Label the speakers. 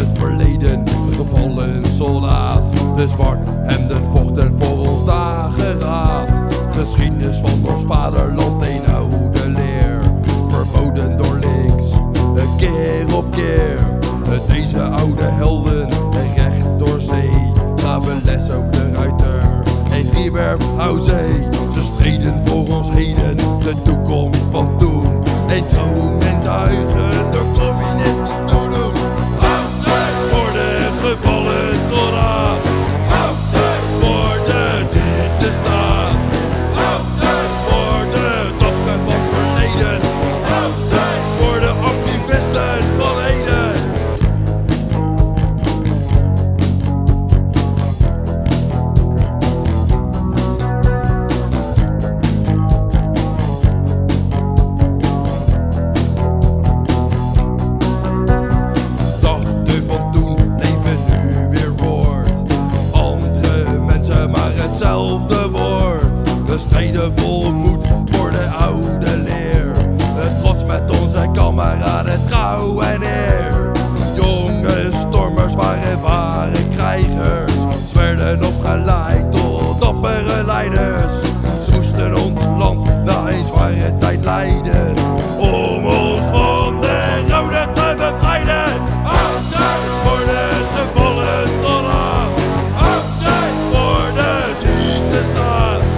Speaker 1: het verleden een gevallen soldaat. De zwart de vochten voor ons dageraad. Geschiedenis van ons vaderland, een oude leer. Verboden door links, een keer op keer. Deze oude helden, eh, recht door zee. Gaven les op de ruiter en zee. Ze streden voor ons heden, de toekomst. hetzelfde woord. We streden vol moed voor de oude leer. Het trots met onze kameraden, trouw en eer. Jonge stormers waren ware krijgers. Ze werden opgeleid door dappere leiders. Ze moesten ons land na een zware tijd leiden.